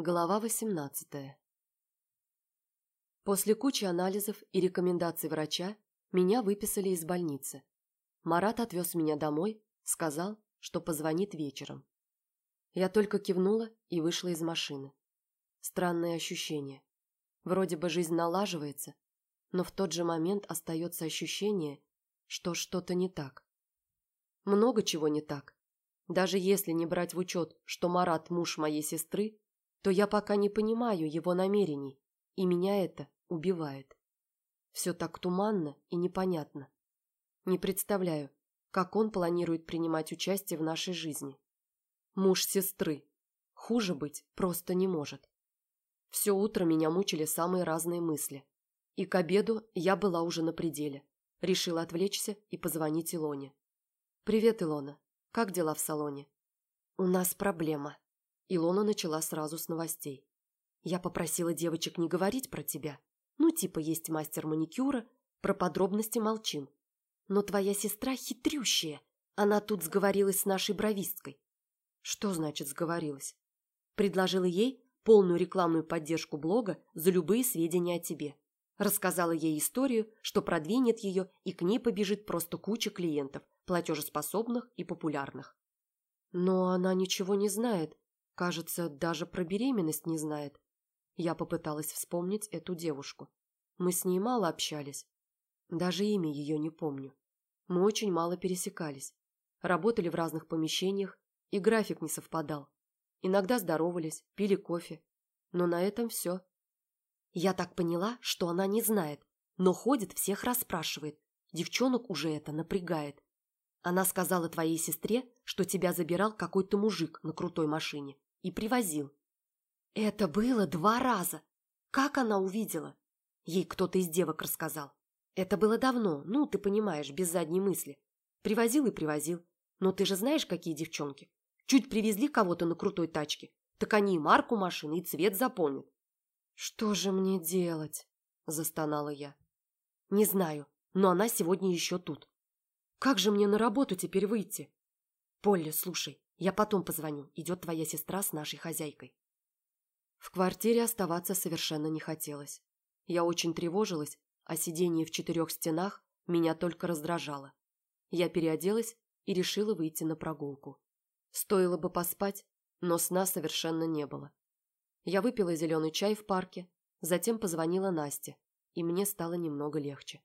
Глава 18 После кучи анализов и рекомендаций врача меня выписали из больницы. Марат отвез меня домой, сказал, что позвонит вечером. Я только кивнула и вышла из машины. Странное ощущение. Вроде бы жизнь налаживается, но в тот же момент остается ощущение, что что-то не так. Много чего не так. Даже если не брать в учет, что Марат муж моей сестры, то я пока не понимаю его намерений, и меня это убивает. Все так туманно и непонятно. Не представляю, как он планирует принимать участие в нашей жизни. Муж сестры. Хуже быть просто не может. Все утро меня мучили самые разные мысли. И к обеду я была уже на пределе. Решила отвлечься и позвонить Илоне. «Привет, Илона. Как дела в салоне?» «У нас проблема». Илона начала сразу с новостей. «Я попросила девочек не говорить про тебя. Ну, типа, есть мастер маникюра, про подробности молчим. Но твоя сестра хитрющая. Она тут сговорилась с нашей бровисткой». «Что значит сговорилась?» «Предложила ей полную рекламную поддержку блога за любые сведения о тебе. Рассказала ей историю, что продвинет ее, и к ней побежит просто куча клиентов, платежеспособных и популярных. Но она ничего не знает. Кажется, даже про беременность не знает. Я попыталась вспомнить эту девушку. Мы с ней мало общались. Даже имя ее не помню. Мы очень мало пересекались. Работали в разных помещениях, и график не совпадал. Иногда здоровались, пили кофе. Но на этом все. Я так поняла, что она не знает, но ходит, всех расспрашивает. Девчонок уже это напрягает. Она сказала твоей сестре, что тебя забирал какой-то мужик на крутой машине и привозил. Это было два раза. Как она увидела? Ей кто-то из девок рассказал. Это было давно, ну, ты понимаешь, без задней мысли. Привозил и привозил. Но ты же знаешь, какие девчонки. Чуть привезли кого-то на крутой тачке, так они и марку машины, и цвет запомнят. «Что же мне делать?» – застонала я. «Не знаю, но она сегодня еще тут. Как же мне на работу теперь выйти?» «Полли, слушай, я потом позвоню. Идет твоя сестра с нашей хозяйкой». В квартире оставаться совершенно не хотелось. Я очень тревожилась, а сидение в четырех стенах меня только раздражало. Я переоделась и решила выйти на прогулку. Стоило бы поспать, но сна совершенно не было. Я выпила зеленый чай в парке, затем позвонила Насте, и мне стало немного легче.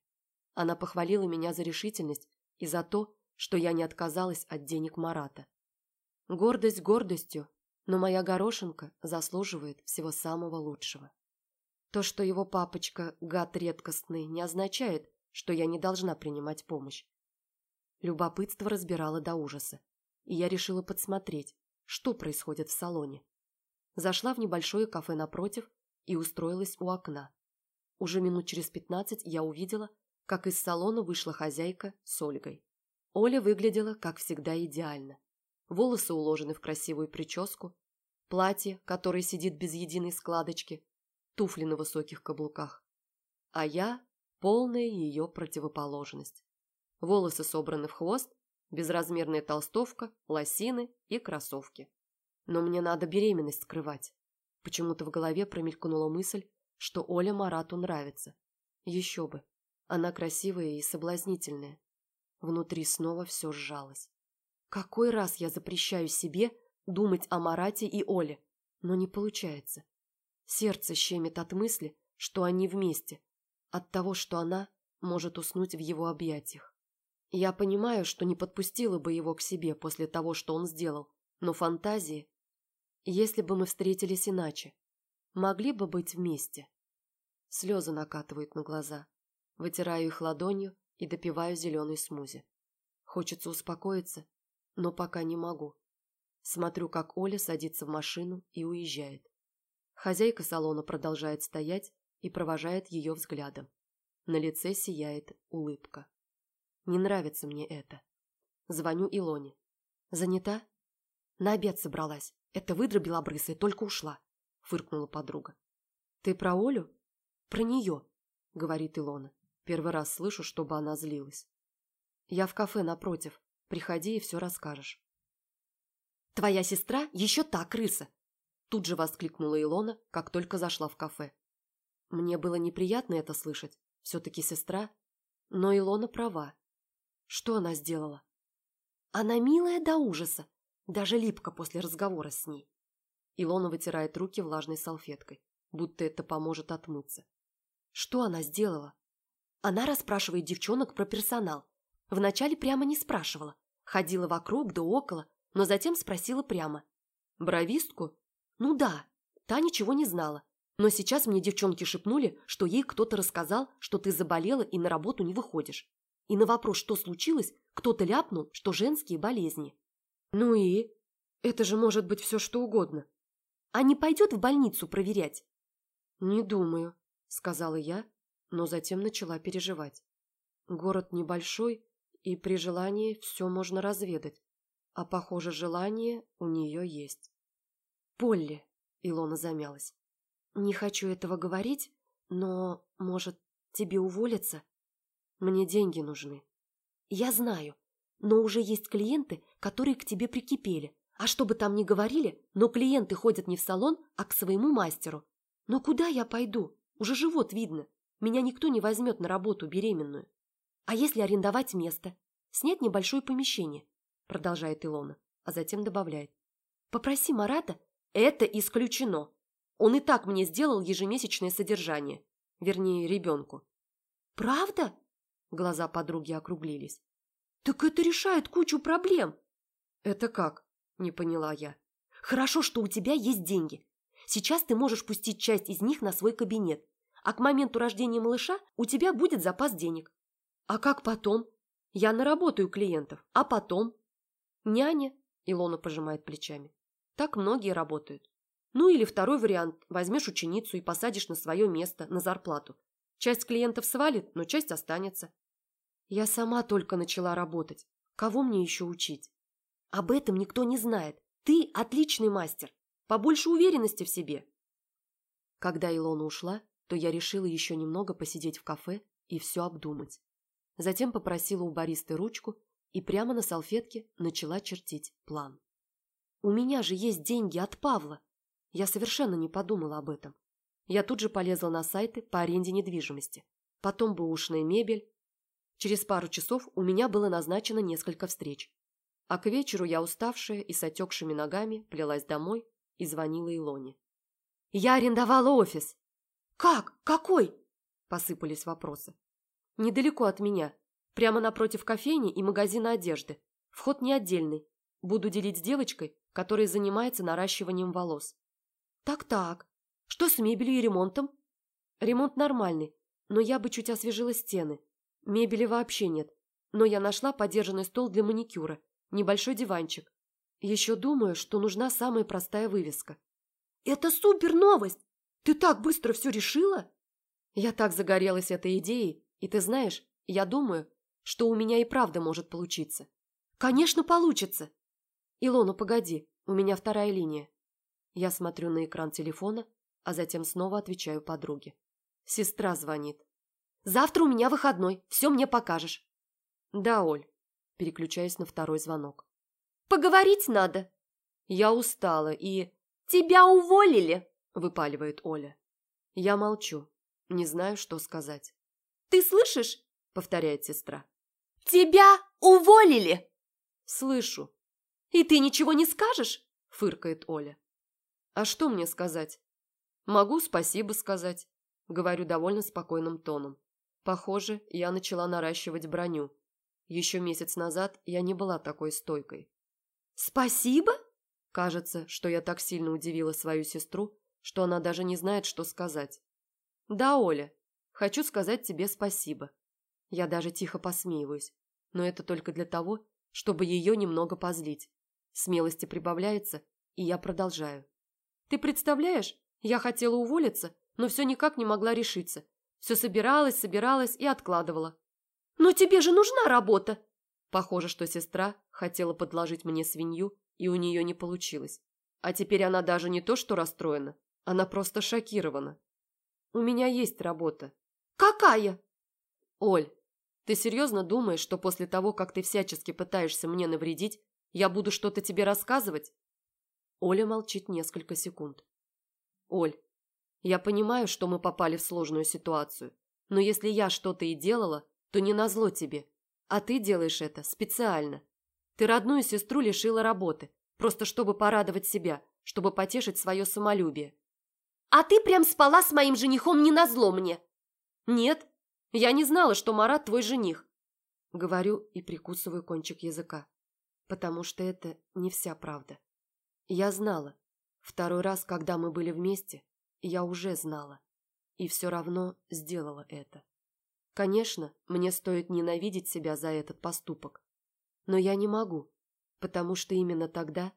Она похвалила меня за решительность и за то, что я не отказалась от денег Марата. Гордость гордостью, но моя горошинка заслуживает всего самого лучшего. То, что его папочка гад редкостный, не означает, что я не должна принимать помощь. Любопытство разбирало до ужаса, и я решила подсмотреть, что происходит в салоне. Зашла в небольшое кафе напротив и устроилась у окна. Уже минут через пятнадцать я увидела, как из салона вышла хозяйка с Ольгой. Оля выглядела, как всегда, идеально. Волосы уложены в красивую прическу, платье, которое сидит без единой складочки, туфли на высоких каблуках. А я – полная ее противоположность. Волосы собраны в хвост, безразмерная толстовка, лосины и кроссовки. Но мне надо беременность скрывать. Почему-то в голове промелькнула мысль, что Оля Марату нравится. Еще бы. Она красивая и соблазнительная. Внутри снова все сжалось. Какой раз я запрещаю себе думать о Марате и Оле, но не получается. Сердце щемит от мысли, что они вместе, от того, что она может уснуть в его объятиях. Я понимаю, что не подпустила бы его к себе после того, что он сделал, но фантазии если бы мы встретились иначе, могли бы быть вместе. Слезы накатывают на глаза. Вытираю их ладонью и допиваю зеленый смузи. Хочется успокоиться, но пока не могу. Смотрю, как Оля садится в машину и уезжает. Хозяйка салона продолжает стоять и провожает ее взглядом. На лице сияет улыбка. Не нравится мне это. Звоню Илоне. Занята? На обед собралась. Это выдра белобрысая только ушла, фыркнула подруга. Ты про Олю? Про нее, говорит Илона. Первый раз слышу, чтобы она злилась. Я в кафе напротив. Приходи и все расскажешь. Твоя сестра еще та крыса. Тут же воскликнула Илона, как только зашла в кафе. Мне было неприятно это слышать, все-таки сестра, но Илона права. Что она сделала? Она милая до ужаса, даже липка после разговора с ней. Илона вытирает руки влажной салфеткой, будто это поможет отмыться. Что она сделала? Она расспрашивает девчонок про персонал. Вначале прямо не спрашивала. Ходила вокруг да около, но затем спросила прямо. Бровистку? Ну да, та ничего не знала. Но сейчас мне девчонки шепнули, что ей кто-то рассказал, что ты заболела и на работу не выходишь. И на вопрос, что случилось, кто-то ляпнул, что женские болезни. Ну и? Это же может быть все что угодно. А не пойдет в больницу проверять? Не думаю, сказала я, но затем начала переживать. Город небольшой, и при желании все можно разведать. А, похоже, желание у нее есть. «Полли», — Илона замялась, — «не хочу этого говорить, но, может, тебе уволиться? Мне деньги нужны». «Я знаю, но уже есть клиенты, которые к тебе прикипели. А что бы там ни говорили, но клиенты ходят не в салон, а к своему мастеру. Но куда я пойду? Уже живот видно. Меня никто не возьмет на работу беременную. А если арендовать место? Снять небольшое помещение? Продолжает Илона, а затем добавляет. Попроси Марата. Это исключено. Он и так мне сделал ежемесячное содержание. Вернее, ребенку. Правда? Глаза подруги округлились. Так это решает кучу проблем. Это как? Не поняла я. Хорошо, что у тебя есть деньги. Сейчас ты можешь пустить часть из них на свой кабинет а к моменту рождения малыша у тебя будет запас денег. А как потом? Я наработаю клиентов, а потом? Няня, Илона пожимает плечами. Так многие работают. Ну или второй вариант, возьмешь ученицу и посадишь на свое место, на зарплату. Часть клиентов свалит, но часть останется. Я сама только начала работать. Кого мне еще учить? Об этом никто не знает. Ты отличный мастер. Побольше уверенности в себе. Когда Илона ушла, то я решила еще немного посидеть в кафе и все обдумать. Затем попросила у баристы ручку и прямо на салфетке начала чертить план. «У меня же есть деньги от Павла!» Я совершенно не подумала об этом. Я тут же полезла на сайты по аренде недвижимости. Потом бэушная мебель. Через пару часов у меня было назначено несколько встреч. А к вечеру я уставшая и с отекшими ногами плелась домой и звонила Илоне. «Я арендовала офис!» «Как? Какой?» – посыпались вопросы. «Недалеко от меня. Прямо напротив кофейни и магазина одежды. Вход не отдельный. Буду делить с девочкой, которая занимается наращиванием волос». «Так-так. Что с мебелью и ремонтом?» «Ремонт нормальный, но я бы чуть освежила стены. Мебели вообще нет. Но я нашла подержанный стол для маникюра, небольшой диванчик. Еще думаю, что нужна самая простая вывеска». «Это супер новость! Ты так быстро все решила? Я так загорелась этой идеей, и ты знаешь, я думаю, что у меня и правда может получиться. Конечно, получится. Илона, погоди, у меня вторая линия. Я смотрю на экран телефона, а затем снова отвечаю подруге. Сестра звонит. Завтра у меня выходной, все мне покажешь. Да, Оль, переключаюсь на второй звонок. Поговорить надо. Я устала и... Тебя уволили! – выпаливает Оля. Я молчу, не знаю, что сказать. «Ты слышишь?» – повторяет сестра. «Тебя уволили!» «Слышу». «И ты ничего не скажешь?» – фыркает Оля. «А что мне сказать?» «Могу спасибо сказать», – говорю довольно спокойным тоном. Похоже, я начала наращивать броню. Еще месяц назад я не была такой стойкой. «Спасибо?» Кажется, что я так сильно удивила свою сестру, что она даже не знает, что сказать. «Да, Оля, хочу сказать тебе спасибо». Я даже тихо посмеиваюсь, но это только для того, чтобы ее немного позлить. Смелости прибавляется, и я продолжаю. «Ты представляешь, я хотела уволиться, но все никак не могла решиться. Все собиралась, собиралась и откладывала». «Но тебе же нужна работа!» Похоже, что сестра хотела подложить мне свинью, и у нее не получилось. А теперь она даже не то что расстроена, она просто шокирована. У меня есть работа. Какая? Оль, ты серьезно думаешь, что после того, как ты всячески пытаешься мне навредить, я буду что-то тебе рассказывать? Оля молчит несколько секунд. «Оль, я понимаю, что мы попали в сложную ситуацию, но если я что-то и делала, то не назло тебе, а ты делаешь это специально. Ты родную сестру лишила работы, просто чтобы порадовать себя, чтобы потешить свое самолюбие. А ты прям спала с моим женихом не назло мне. Нет, я не знала, что Марат твой жених. Говорю и прикусываю кончик языка, потому что это не вся правда. Я знала. Второй раз, когда мы были вместе, я уже знала. И все равно сделала это. Конечно, мне стоит ненавидеть себя за этот поступок. Но я не могу, потому что именно тогда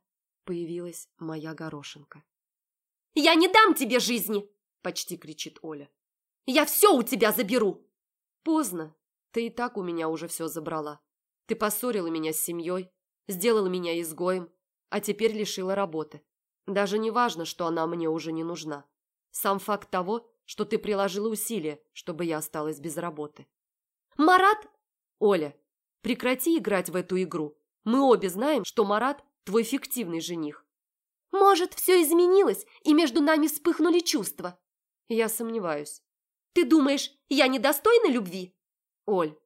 появилась моя горошинка. «Я не дам тебе жизни!» – почти кричит Оля. «Я все у тебя заберу!» «Поздно. Ты и так у меня уже все забрала. Ты поссорила меня с семьей, сделала меня изгоем, а теперь лишила работы. Даже не важно, что она мне уже не нужна. Сам факт того, что ты приложила усилия, чтобы я осталась без работы. Марат? Оля, прекрати играть в эту игру. Мы обе знаем, что Марат – твой фиктивный жених. Может, все изменилось, и между нами вспыхнули чувства? Я сомневаюсь. Ты думаешь, я недостойна любви? Оль,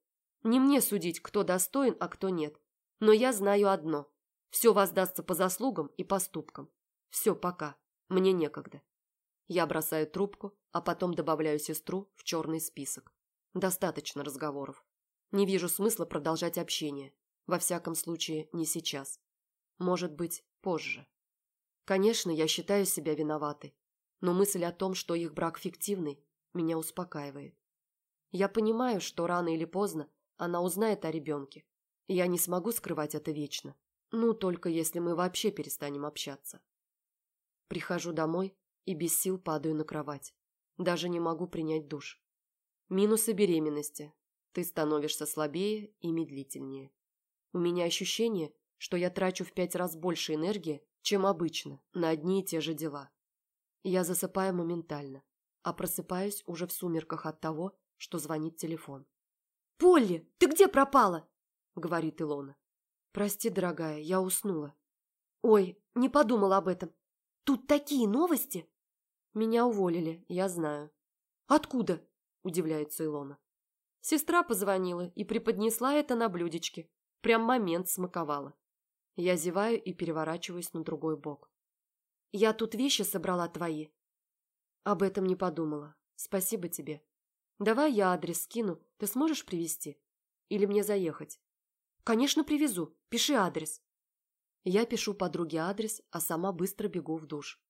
не мне судить, кто достоин, а кто нет. Но я знаю одно. Все воздастся по заслугам и поступкам. Все, пока. Мне некогда. Я бросаю трубку, а потом добавляю сестру в черный список. Достаточно разговоров. Не вижу смысла продолжать общение. Во всяком случае, не сейчас. Может быть, позже. Конечно, я считаю себя виноватой, но мысль о том, что их брак фиктивный, меня успокаивает. Я понимаю, что рано или поздно она узнает о ребенке, я не смогу скрывать это вечно. Ну, только если мы вообще перестанем общаться. Прихожу домой и без сил падаю на кровать. Даже не могу принять душ. Минусы беременности. Ты становишься слабее и медлительнее. У меня ощущение, что я трачу в пять раз больше энергии, чем обычно, на одни и те же дела. Я засыпаю моментально, а просыпаюсь уже в сумерках от того, что звонит телефон. «Полли, ты где пропала?» — говорит Илона. «Прости, дорогая, я уснула». «Ой, не подумала об этом. Тут такие новости!» «Меня уволили, я знаю». «Откуда?» – удивляется Илона. Сестра позвонила и преподнесла это на блюдечке. Прям момент смаковала. Я зеваю и переворачиваюсь на другой бок. «Я тут вещи собрала твои». Об этом не подумала. Спасибо тебе. Давай я адрес скину, ты сможешь привезти? Или мне заехать? Конечно, привезу. Пиши адрес. Я пишу подруге адрес, а сама быстро бегу в душ.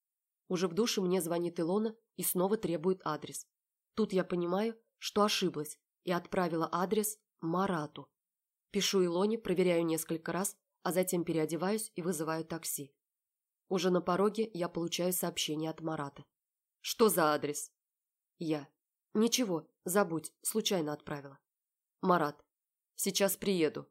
Уже в душе мне звонит Илона и снова требует адрес. Тут я понимаю, что ошиблась и отправила адрес Марату. Пишу Илоне, проверяю несколько раз, а затем переодеваюсь и вызываю такси. Уже на пороге я получаю сообщение от Марата. «Что за адрес?» Я. «Ничего, забудь, случайно отправила». Марат. «Сейчас приеду.